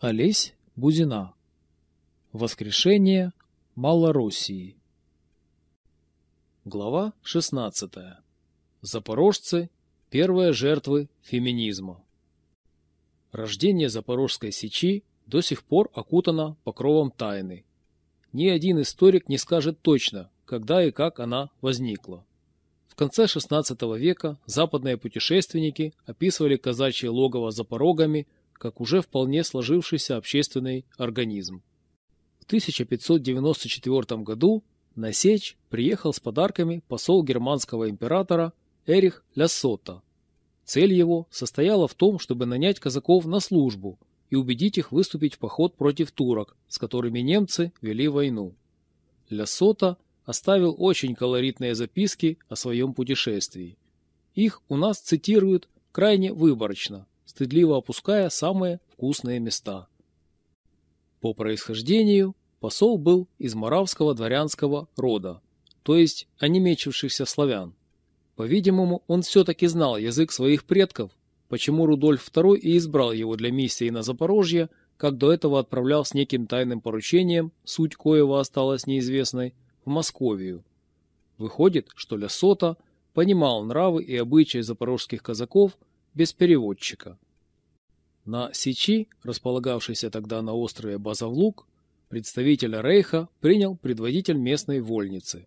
Олесь Бузина. Воскрешение Малороссии. Глава 16. Запорожцы – первые жертвы феминизма. Рождение Запорожской сечи до сих пор окутано покровом тайны. Ни один историк не скажет точно, когда и как она возникла. В конце XVI века западные путешественники описывали казачье логово за порогами – как уже вполне сложившийся общественный организм. В 1594 году на Сечь приехал с подарками посол германского императора Эрих Ляссота. Цель его состояла в том, чтобы нанять казаков на службу и убедить их выступить в поход против турок, с которыми немцы вели войну. Ляссота оставил очень колоритные записки о своем путешествии. Их у нас цитируют крайне выборочно, стыдливо опуская самые вкусные места. По происхождению посол был из моравского дворянского рода, то есть онемечившихся славян. По-видимому, он все-таки знал язык своих предков, почему Рудольф II и избрал его для миссии на Запорожье, как до этого отправлял с неким тайным поручением, суть коего осталась неизвестной, в Московию. Выходит, что Лясота понимал нравы и обычаи запорожских казаков без переводчика. На Сечи, располагавшейся тогда на острове Базавлук, представителя Рейха принял предводитель местной вольницы.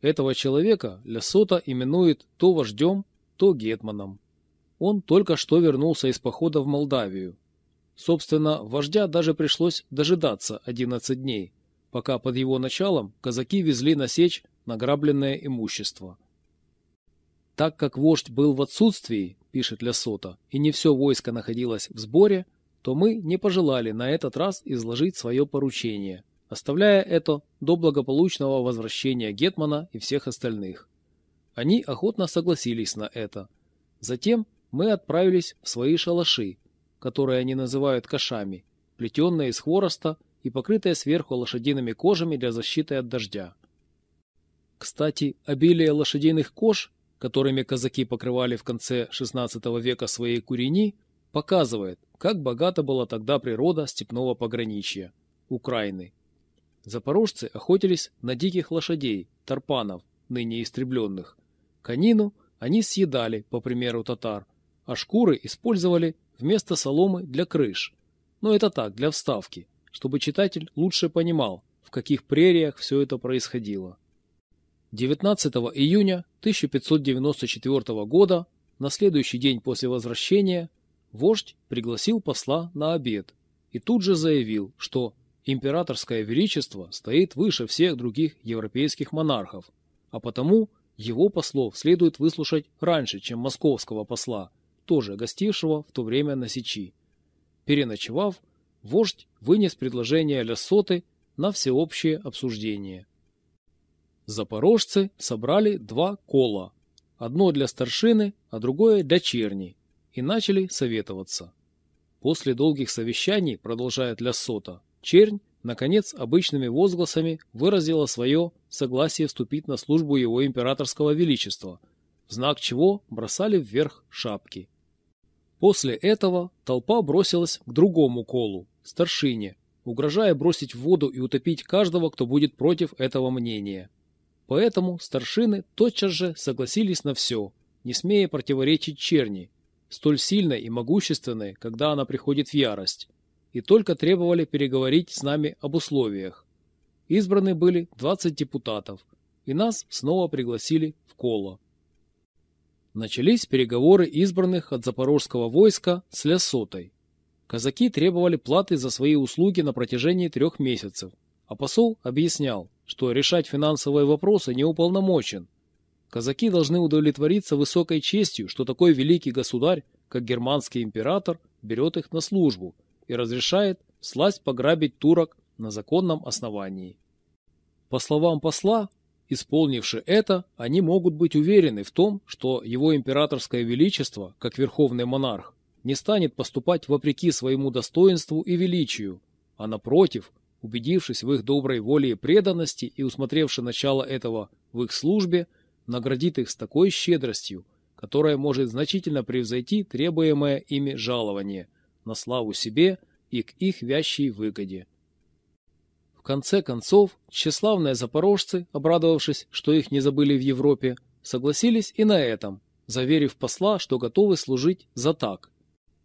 Этого человека Лясота именует то вождем, то гетманом. Он только что вернулся из похода в Молдавию. Собственно, вождя даже пришлось дожидаться 11 дней, пока под его началом казаки везли на сечь награбленное имущество. Так как вождь был в отсутствии, пишет Лясота, и не все войско находилось в сборе, то мы не пожелали на этот раз изложить свое поручение, оставляя это до благополучного возвращения Гетмана и всех остальных. Они охотно согласились на это. Затем мы отправились в свои шалаши, которые они называют кашами, плетенные из хвороста и покрытые сверху лошадиными кожами для защиты от дождя. Кстати, обилие лошадиных кож которыми казаки покрывали в конце XVI века свои курени, показывает, как богата была тогда природа степного пограничья – Украины. Запорожцы охотились на диких лошадей, тарпанов, ныне истребленных. Конину они съедали, по примеру татар, а шкуры использовали вместо соломы для крыш. Но это так, для вставки, чтобы читатель лучше понимал, в каких прериях все это происходило. 19 июня 1594 года, на следующий день после возвращения, вождь пригласил посла на обед и тут же заявил, что императорское величество стоит выше всех других европейских монархов, а потому его послов следует выслушать раньше, чем московского посла, тоже гостившего в то время на Сечи. Переночевав, вождь вынес предложение Лясоты на всеобщее обсуждение. Запорожцы собрали два кола. Одно для старшины, а другое для черни. И начали советоваться. После долгих совещаний, продолжает Ляссота, чернь, наконец, обычными возгласами выразила свое согласие вступить на службу его императорского величества, в знак чего бросали вверх шапки. После этого толпа бросилась к другому колу, старшине, угрожая бросить в воду и утопить каждого, кто будет против этого мнения. Поэтому старшины тотчас же согласились на все, не смея противоречить черни, столь сильной и могущественной, когда она приходит в ярость, и только требовали переговорить с нами об условиях. Избраны были 20 депутатов, и нас снова пригласили в коло. Начались переговоры избранных от запорожского войска с Лясотой. Казаки требовали платы за свои услуги на протяжении трех месяцев, а посол объяснял, что решать финансовые вопросы не уполномочен. Казаки должны удовлетвориться высокой честью, что такой великий государь, как германский император, берет их на службу и разрешает сласть пограбить турок на законном основании. По словам посла, исполнивши это, они могут быть уверены в том, что его императорское величество, как верховный монарх, не станет поступать вопреки своему достоинству и величию, а напротив, убедившись в их доброй воле и преданности и усмотревши начало этого в их службе, наградит их с такой щедростью, которая может значительно превзойти требуемое ими жалование на славу себе и к их вящей выгоде. В конце концов, тщеславные запорожцы, обрадовавшись, что их не забыли в Европе, согласились и на этом, заверив посла, что готовы служить за так.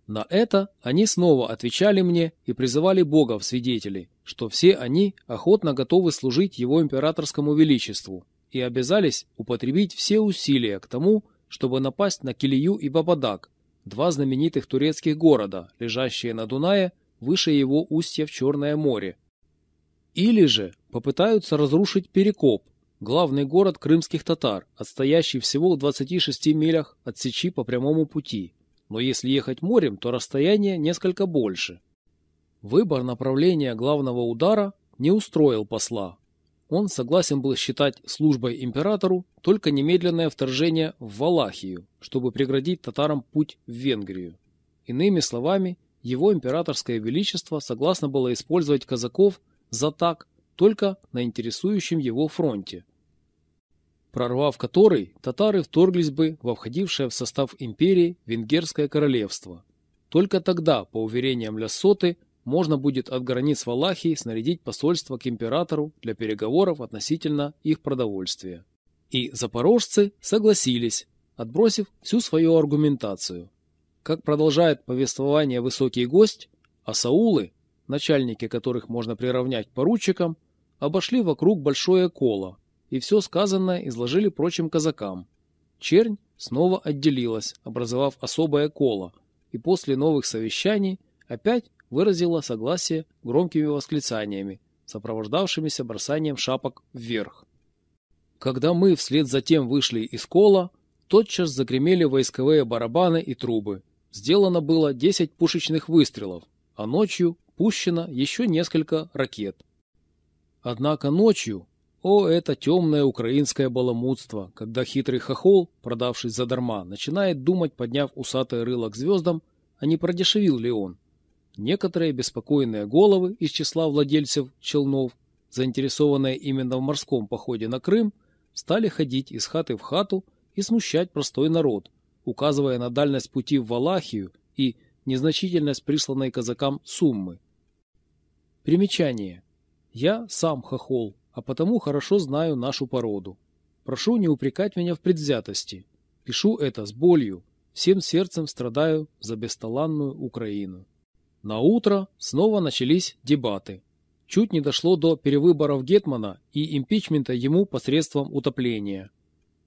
На это они снова отвечали мне и призывали Бога в свидетели, что все они охотно готовы служить его императорскому величеству и обязались употребить все усилия к тому, чтобы напасть на Килию и Бабадак, два знаменитых турецких города, лежащие на Дунае выше его устья в Черное море. Или же попытаются разрушить Перекоп, главный город крымских татар, отстоящий всего в 26 милях от Сечи по прямому пути. Но если ехать морем, то расстояние несколько больше. Выбор направления главного удара не устроил посла. Он согласен был считать службой императору только немедленное вторжение в Валахию, чтобы преградить татарам путь в Венгрию. Иными словами, его императорское величество согласно было использовать казаков за так только на интересующем его фронте, прорвав который, татары вторглись бы во входившее в состав империи Венгерское королевство. Только тогда, по уверениям Лясоты, можно будет от границ Валахии снарядить посольство к императору для переговоров относительно их продовольствия. И запорожцы согласились, отбросив всю свою аргументацию. Как продолжает повествование высокий гость, а Саулы, начальники которых можно приравнять к поручикам, обошли вокруг большое коло, и все сказанное изложили прочим казакам. Чернь снова отделилась, образовав особое коло, и после новых совещаний опять выразила согласие громкими восклицаниями, сопровождавшимися бросанием шапок вверх. Когда мы вслед за тем вышли из кола, тотчас загремели войсковые барабаны и трубы. Сделано было 10 пушечных выстрелов, а ночью пущено еще несколько ракет. Однако ночью о, это темное украинское баламутство, когда хитрый хохол, продавшись задарма, начинает думать, подняв усатое рыло к звездам, а не продешевил ли он. Некоторые беспокойные головы из числа владельцев челнов, заинтересованные именно в морском походе на Крым, стали ходить из хаты в хату и смущать простой народ, указывая на дальность пути в Валахию и незначительность присланной казакам суммы. Примечание. Я сам хохол, а потому хорошо знаю нашу породу. Прошу не упрекать меня в предвзятости. Пишу это с болью, всем сердцем страдаю за бесталанную Украину. На утро снова начались дебаты. Чуть не дошло до перевыборов Гетмана и импичмента ему посредством утопления.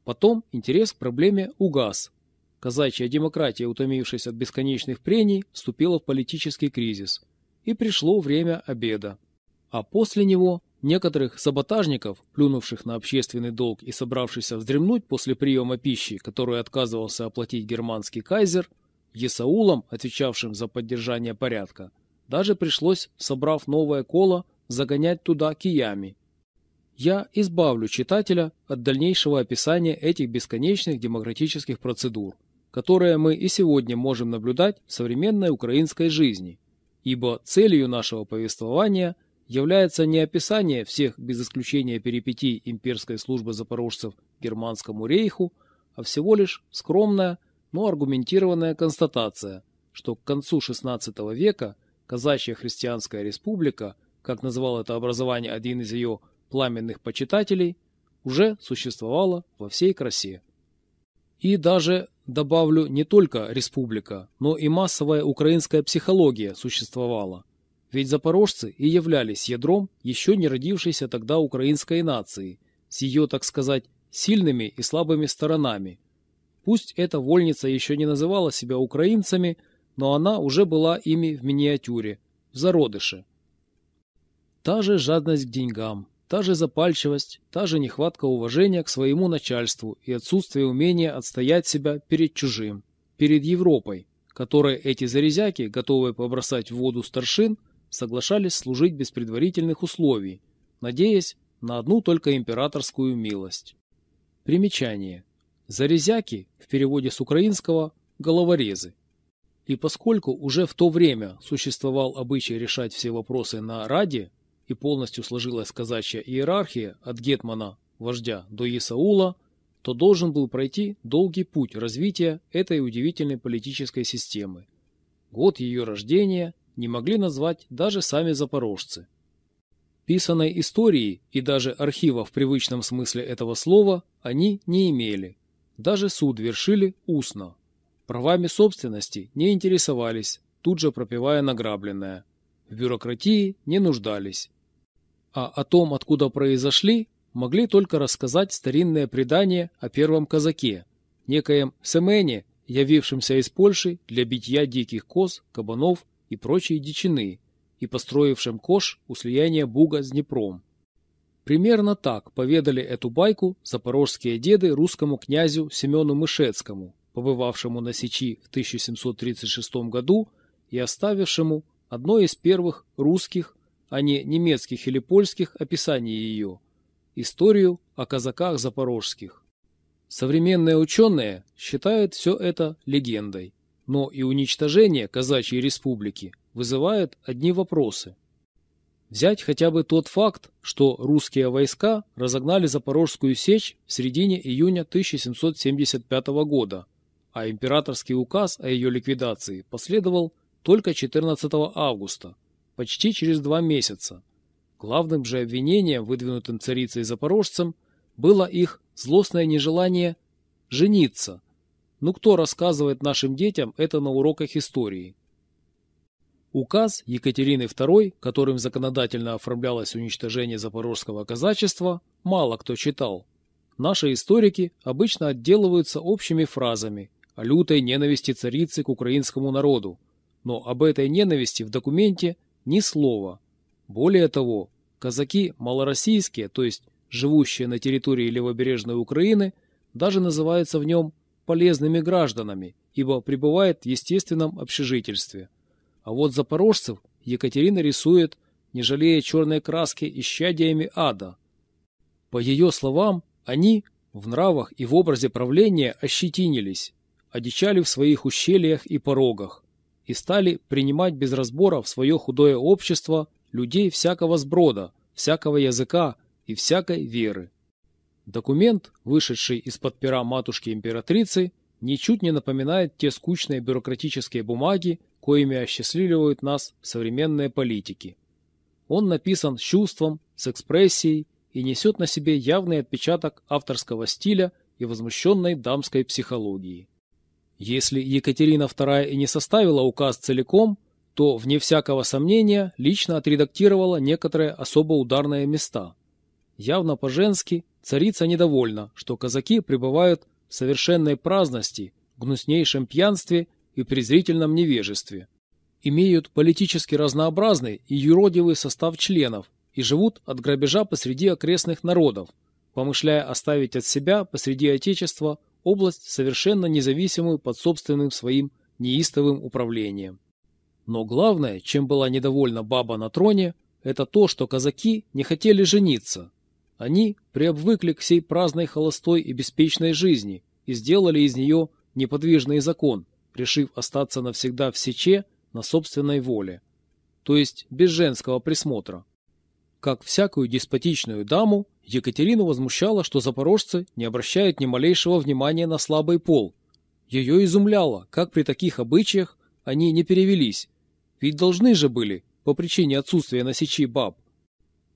Потом интерес к проблеме угас. Казачья демократия, утомившись от бесконечных прений, вступила в политический кризис. И пришло время обеда. А после него Некоторых саботажников, плюнувших на общественный долг и собравшихся вздремнуть после приема пищи, которую отказывался оплатить германский кайзер, Есаулам, отвечавшим за поддержание порядка, даже пришлось, собрав новое коло, загонять туда киями. Я избавлю читателя от дальнейшего описания этих бесконечных демократических процедур, которые мы и сегодня можем наблюдать в современной украинской жизни, ибо целью нашего повествования – является не описание всех без исключения перипетий имперской службы запорожцев германскому рейху, а всего лишь скромная, но аргументированная констатация, что к концу XVI века казачья христианская республика, как назвал это образование один из ее пламенных почитателей, уже существовала во всей красе. И даже, добавлю, не только республика, но и массовая украинская психология существовала – ведь запорожцы и являлись ядром еще не родившейся тогда украинской нации, с ее, так сказать, сильными и слабыми сторонами. Пусть эта вольница еще не называла себя украинцами, но она уже была ими в миниатюре, в зародыше. Та же жадность к деньгам, та же запальчивость, та же нехватка уважения к своему начальству и отсутствие умения отстоять себя перед чужим, перед Европой, которой эти зарезяки, готовые побросать в воду старшин, соглашались служить без предварительных условий, надеясь на одну только императорскую милость. Примечание. Зарезяки в переводе с украинского «головорезы». И поскольку уже в то время существовал обычай решать все вопросы на Раде и полностью сложилась казачья иерархия от Гетмана, вождя, до Исаула, то должен был пройти долгий путь развития этой удивительной политической системы. Год ее рождения не могли назвать даже сами запорожцы. Писанной истории и даже архива в привычном смысле этого слова они не имели. Даже суд вершили устно. Правами собственности не интересовались, тут же пропивая награбленное. В бюрократии не нуждались. А о том, откуда произошли, могли только рассказать старинное предание о первом казаке, некоем Семене, явившемся из Польши для битья диких коз, кабанов и прочей дичины, и построившим кош у слияния Буга с Днепром. Примерно так поведали эту байку запорожские деды русскому князю Семену Мышецкому, побывавшему на Сечи в 1736 году и оставившему одно из первых русских, а не немецких или польских описаний ее – историю о казаках запорожских. Современные ученые считают все это легендой, но и уничтожение казачьей республики вызывает одни вопросы. Взять хотя бы тот факт, что русские войска разогнали Запорожскую сечь в середине июня 1775 года, а императорский указ о ее ликвидации последовал только 14 августа, почти через два месяца. Главным же обвинением, выдвинутым царицей запорожцем, было их злостное нежелание жениться. Ну кто рассказывает нашим детям это на уроках истории? Указ Екатерины II, которым законодательно оформлялось уничтожение запорожского казачества, мало кто читал. Наши историки обычно отделываются общими фразами о лютой ненависти царицы к украинскому народу, но об этой ненависти в документе ни слова. Более того, казаки малороссийские, то есть живущие на территории левобережной Украины, даже называются в нем полезными гражданами, ибо пребывают в естественном общежительстве – а вот запорожцев Екатерина рисует, не жалея черной краски, исчадиями ада. По ее словам, они в нравах и в образе правления ощетинились, одичали в своих ущельях и порогах и стали принимать без разбора в свое худое общество людей всякого сброда, всякого языка и всякой веры. Документ, вышедший из-под пера матушки-императрицы, ничуть не напоминает те скучные бюрократические бумаги, коими осчастливливают нас современные политики. Он написан с чувством, с экспрессией и несет на себе явный отпечаток авторского стиля и возмущенной дамской психологии. Если Екатерина II и не составила указ целиком, то, вне всякого сомнения, лично отредактировала некоторые особо ударные места. Явно по-женски царица недовольна, что казаки пребывают в совершенной праздности, гнуснейшем пьянстве и презрительном невежестве. Имеют политически разнообразный и юродивый состав членов и живут от грабежа посреди окрестных народов, помышляя оставить от себя посреди Отечества область совершенно независимую под собственным своим неистовым управлением. Но главное, чем была недовольна баба на троне, это то, что казаки не хотели жениться. Они приобвыкли к сей праздной холостой и беспечной жизни и сделали из нее неподвижный закон, решив остаться навсегда в Сече на собственной воле, то есть без женского присмотра. Как всякую деспотичную даму, Екатерину возмущало, что запорожцы не обращают ни малейшего внимания на слабый пол. Ее изумляло, как при таких обычаях они не перевелись, ведь должны же были, по причине отсутствия на Сечи баб.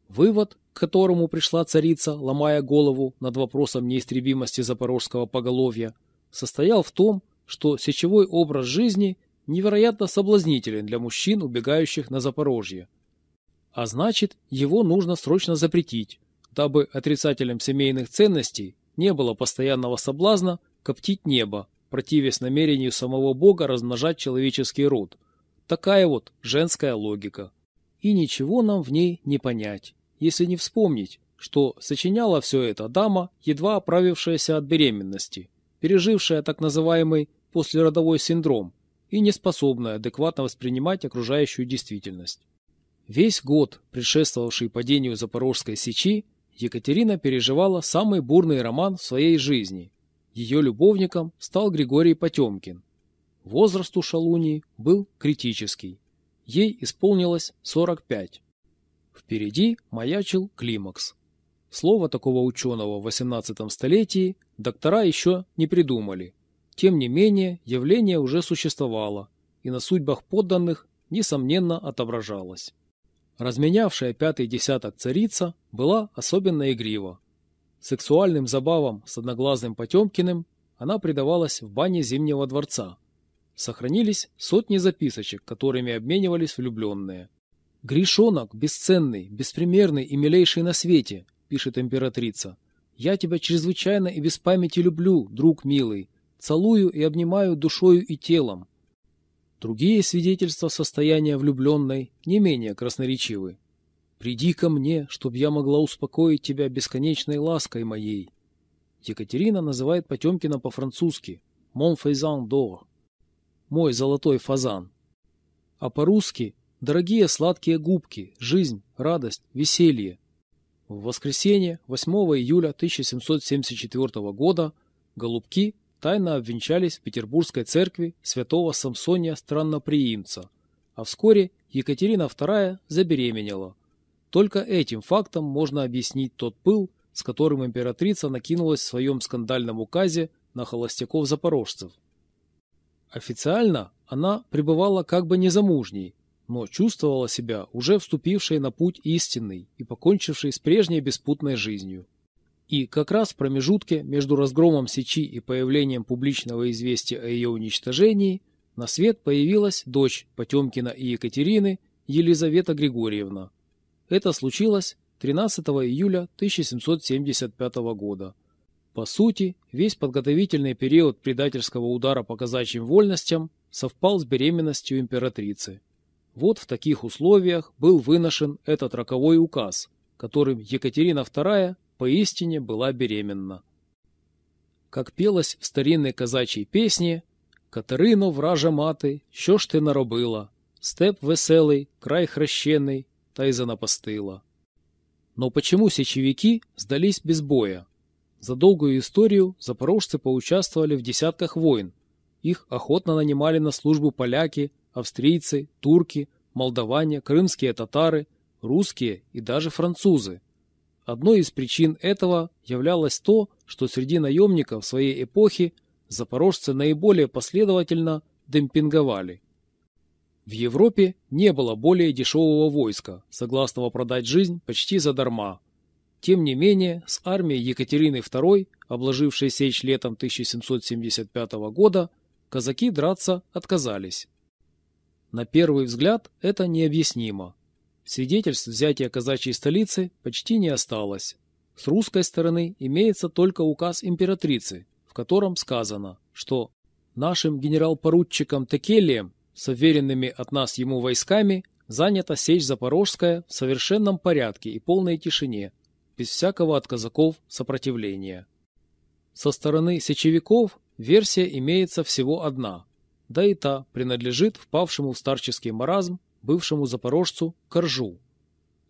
Вывод, к которому пришла царица, ломая голову над вопросом неистребимости запорожского поголовья, состоял в том, что сечевой образ жизни невероятно соблазнителен для мужчин, убегающих на Запорожье. А значит, его нужно срочно запретить, дабы отрицателям семейных ценностей не было постоянного соблазна коптить небо, противясь намерению самого Бога размножать человеческий род. Такая вот женская логика. И ничего нам в ней не понять, если не вспомнить, что сочиняла все это дама, едва оправившаяся от беременности, пережившая так называемый послеродовой синдром и не способная адекватно воспринимать окружающую действительность. Весь год, предшествовавший падению Запорожской сечи, Екатерина переживала самый бурный роман в своей жизни. Ее любовником стал Григорий Потемкин. Возраст у Шалунии был критический. Ей исполнилось 45. Впереди маячил климакс. Слово такого ученого в XVIII столетии доктора еще не придумали – тем не менее, явление уже существовало, и на судьбах подданных несомненно, отображалось. Разменявшая пятый десяток царица была особенно игрива. Сексуальным забавам с одноглазым Потемкиным она предавалась в бане Зимнего дворца. Сохранились сотни записочек, которыми обменивались влюбленные. «Гришонок, бесценный, беспримерный и милейший на свете», — пишет императрица. «Я тебя чрезвычайно и без памяти люблю, друг милый, целую и обнимаю душою и телом. Другие свидетельства состояния влюбленной не менее красноречивы. «Приди ко мне, чтоб я могла успокоить тебя бесконечной лаской моей». Екатерина называет Потемкина по-французски «Mon faisan d'or» – «Мой золотой фазан». А по-русски «Дорогие сладкие губки, жизнь, радость, веселье». В воскресенье, 8 июля 1774 года, голубки тайно обвенчались в Петербургской церкви святого Самсония Странноприимца, а вскоре Екатерина II забеременела. Только этим фактом можно объяснить тот пыл, с которым императрица накинулась в своем скандальном указе на холостяков-запорожцев. Официально она пребывала как бы незамужней, но чувствовала себя уже вступившей на путь истинный и покончившей с прежней беспутной жизнью. И как раз в промежутке между разгромом Сечи и появлением публичного известия о ее уничтожении на свет появилась дочь Потемкина и Екатерины Елизавета Григорьевна. Это случилось 13 июля 1775 года. По сути, весь подготовительный период предательского удара по казачьим вольностям совпал с беременностью императрицы. Вот в таких условиях был выношен этот роковой указ, которым Екатерина II поистине была беременна. Как пелось в старинной казачій песне «Катерино, вража мати, що ж ти наробила? Степ веселий, край хрещений, та й занапастила». Но почему сечевики сдались без боя? За долгую историю запорожцы поучаствовали в десятках войн. Их охотно нанимали на службу поляки, австрийцы, турки, молдаване, крымские татары, русские и даже французы. Одной из причин этого являлось то, что среди наемников своей эпохи запорожцы наиболее последовательно демпинговали. В Европе не было более дешевого войска, согласного продать жизнь почти задарма. Тем не менее, с армией Екатерины II, обложившей Сечь летом 1775 года, казаки драться отказались. На первый взгляд это необъяснимо. Свидетельств взятия казачьей столицы почти не осталось. С русской стороны имеется только указ императрицы, в котором сказано, что нашим генерал-поручиком Текелием с уверенными от нас ему войсками занята сечь Запорожская в совершенном порядке и полной тишине, без всякого от казаков сопротивления. Со стороны сечевиков версия имеется всего одна, да и та принадлежит впавшему в старческий маразм бывшему запорожцу Коржу.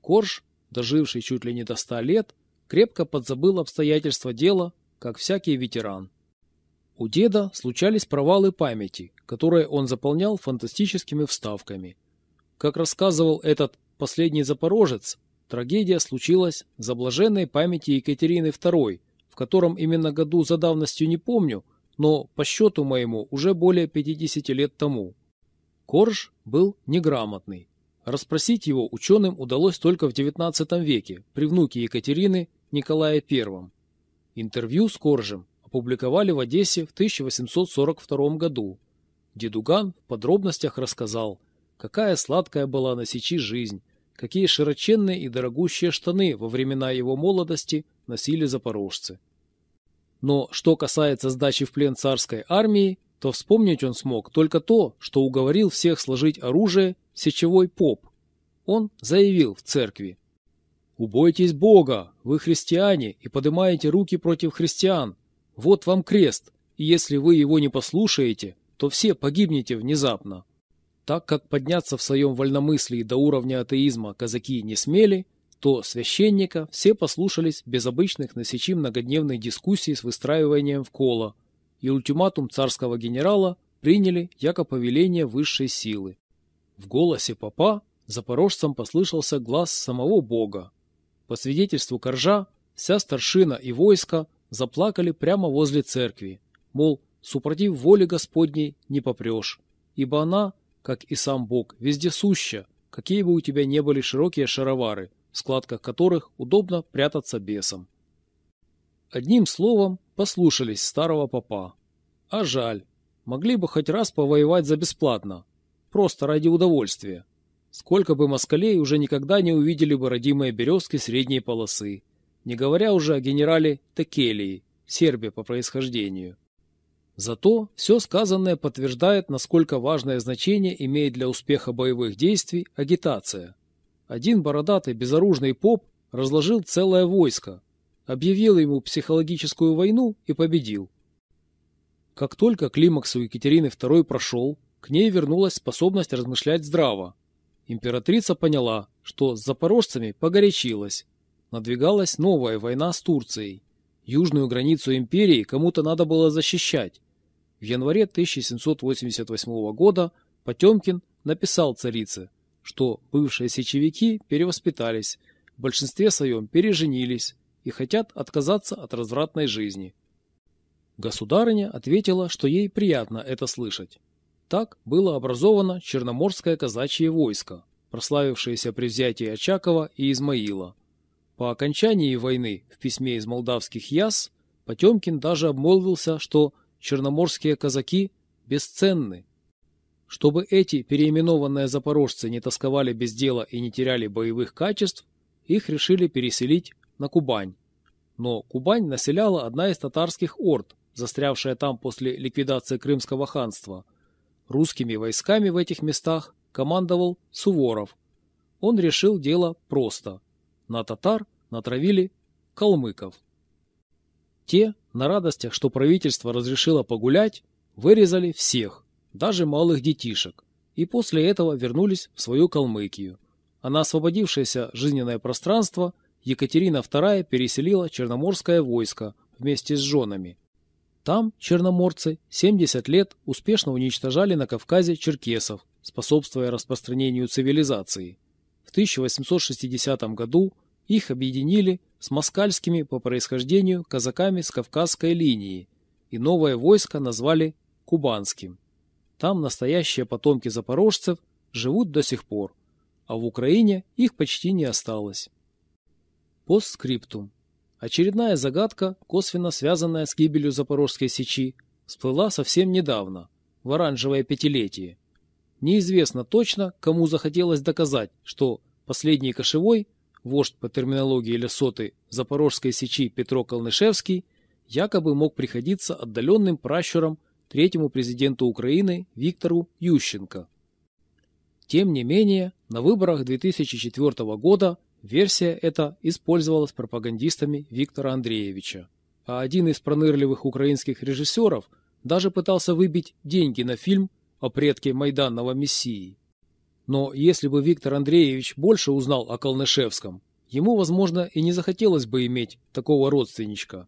Корж, доживший чуть ли не до ста лет, крепко подзабыл обстоятельства дела, как всякий ветеран. У деда случались провалы памяти, которые он заполнял фантастическими вставками. Как рассказывал этот последний запорожец, трагедия случилась за блаженной памяти Екатерины II, в котором именно году за давностью не помню, но по счету моему уже более 50 лет тому. Корж был неграмотный. Расспросить его ученым удалось только в XIX веке при внуке Екатерины Николае I. Интервью с Коржем опубликовали в Одессе в 1842 году. Дедуган в подробностях рассказал, какая сладкая была на Сечи жизнь, какие широченные и дорогущие штаны во времена его молодости носили запорожцы. Но что касается сдачи в плен царской армии, то вспомнить он смог только то, что уговорил всех сложить оружие сечевой поп. Он заявил в церкви. «Убойтесь Бога, вы христиане и поднимаете руки против христиан. Вот вам крест, и если вы его не послушаете, то все погибнете внезапно». Так как подняться в своем вольномыслии до уровня атеизма казаки не смели, то священника все послушались без обычных на сечи многодневных дискуссий с выстраиванием в коло – и ультиматум царского генерала приняли яко повеление высшей силы. В голосе папа запорожцам послышался глаз самого Бога. По свидетельству Коржа, вся старшина и войско заплакали прямо возле церкви, мол, супротив воли Господней не попрешь, ибо она как и сам Бог, вездесуща, какие бы у тебя не были широкие шаровары, в складках которых удобно прятаться бесом. Одним словом, послушались старого попа. А жаль, могли бы хоть раз повоевать за бесплатно, просто ради удовольствия. Сколько бы москалей уже никогда не увидели бы родимые березки средней полосы, не говоря уже о генерале Текелии, сербе по происхождению. Зато все сказанное подтверждает, насколько важное значение имеет для успеха боевых действий агитация. Один бородатый безоружный поп разложил целое войско, объявил ему психологическую войну и победил. Как только климакс у Екатерины II прошел, к ней вернулась способность размышлять здраво. Императрица поняла, что с запорожцами погорячилась. Надвигалась новая война с Турцией. Южную границу империи кому-то надо было защищать. В январе 1788 года Потемкин написал царице, что бывшие сечевики перевоспитались, в большинстве своем переженились и хотят отказаться от развратной жизни. Государыня ответила, что ей приятно это слышать. Так было образовано Черноморское казачье войско, прославившееся при взятии Очакова и Измаила. По окончании войны в письме из молдавских яс Потемкин даже обмолвился, что черноморские казаки бесценны. Чтобы эти переименованные запорожцы не тосковали без дела и не теряли боевых качеств, их решили переселить на Кубань. Но Кубань населяла одна из татарских орд, застрявшая там после ликвидации Крымского ханства. Русскими войсками в этих местах командовал Суворов. Он решил дело просто. На татар натравили калмыков. Те, на радостях, что правительство разрешило погулять, вырезали всех, даже малых детишек, и после этого вернулись в свою Калмыкию. А на освободившееся жизненное пространство Екатерина II переселила Черноморское войско вместе с женами. Там черноморцы 70 лет успешно уничтожали на Кавказе черкесов, способствуя распространению цивилизации. В 1860 году их объединили с москальскими по происхождению казаками с Кавказской линии, и новое войско назвали Кубанским. Там настоящие потомки запорожцев живут до сих пор, а в Украине их почти не осталось. Постскриптум. Очередная загадка, косвенно связанная с гибелью Запорожской сечи, всплыла совсем недавно, в оранжевое пятилетие. Неизвестно точно, кому захотелось доказать, что последний кошевой, вождь по терминологии Лесоты Запорожской сечи Петро Колнышевский, якобы мог приходиться отдаленным пращуром третьему президенту Украины Виктору Ющенко. Тем не менее, на выборах 2004 года Версия эта использовалась пропагандистами Виктора Андреевича, а один из пронырливых украинских режиссеров даже пытался выбить деньги на фильм о предке Майданного Мессии. Но если бы Виктор Андреевич больше узнал о Колнышевском, ему, возможно, и не захотелось бы иметь такого родственничка.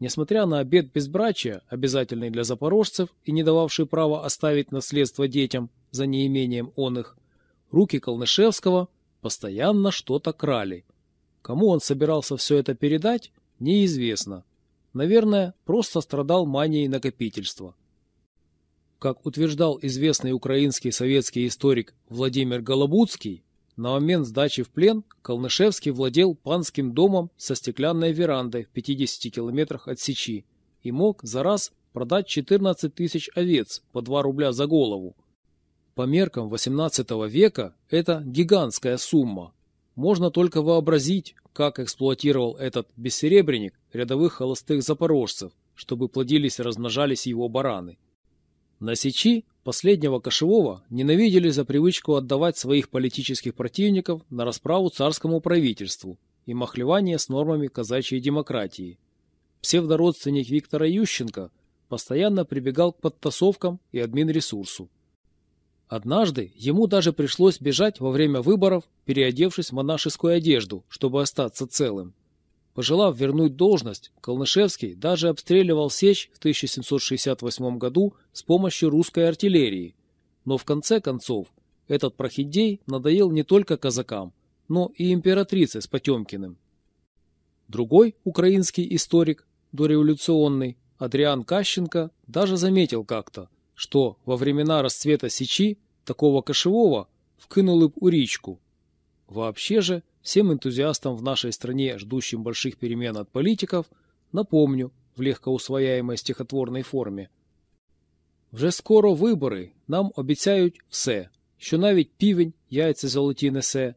Несмотря на обет безбрачия, обязательный для запорожцев и не дававший права оставить наследство детям за неимением он их, руки Колнышевского – Постоянно что-то крали. Кому он собирался все это передать, неизвестно. Наверное, просто страдал манией накопительства. Как утверждал известный украинский советский историк Владимир Голобудский, на момент сдачи в плен Колнышевский владел панским домом со стеклянной верандой в 50 километрах от Сечи и мог за раз продать 14 тысяч овец по 2 рубля за голову. По меркам XVIII века это гигантская сумма. Можно только вообразить, как эксплуатировал этот бессеребренник рядовых холостых запорожцев, чтобы плодились и размножались его бараны. На Сечи последнего кошевого ненавидели за привычку отдавать своих политических противников на расправу царскому правительству и махлевание с нормами казачьей демократии. Псевдородственник Виктора Ющенко постоянно прибегал к подтасовкам и админресурсу. Однажды ему даже пришлось бежать во время выборов, переодевшись в монашескую одежду, чтобы остаться целым. Пожелав вернуть должность, Колнышевский даже обстреливал Сечь в 1768 году с помощью русской артиллерии. Но в конце концов этот прохиндей надоел не только казакам, но и императрице с Потемкиным. Другой украинский историк, дореволюционный, Адриан Кащенко, даже заметил как-то – что во времена расцвета Сечи такого кошевого вкинули б у речку. Вообще же, всем энтузиастам в нашей стране, ждущим больших перемен от политиков, напомню в легкоусвояемой стихотворной форме. Вже скоро вибори, нам обіцяють все, що навіть півень яйця золоті несе.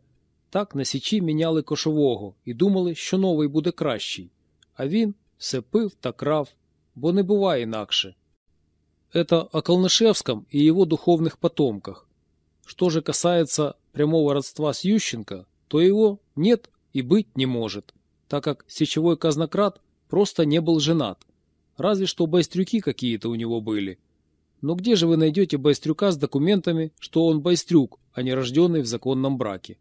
Так на січі міняли кошового і думали, що новий буде кращий. А він все пив та крав, бо не буває інакше. Это о Колнышевском и его духовных потомках. Что же касается прямого родства с Ющенко, то его нет и быть не может, так как сечевой казнократ просто не был женат. Разве что байстрюки какие-то у него были. Но где же вы найдете байстрюка с документами, что он байстрюк, а не рожденный в законном браке?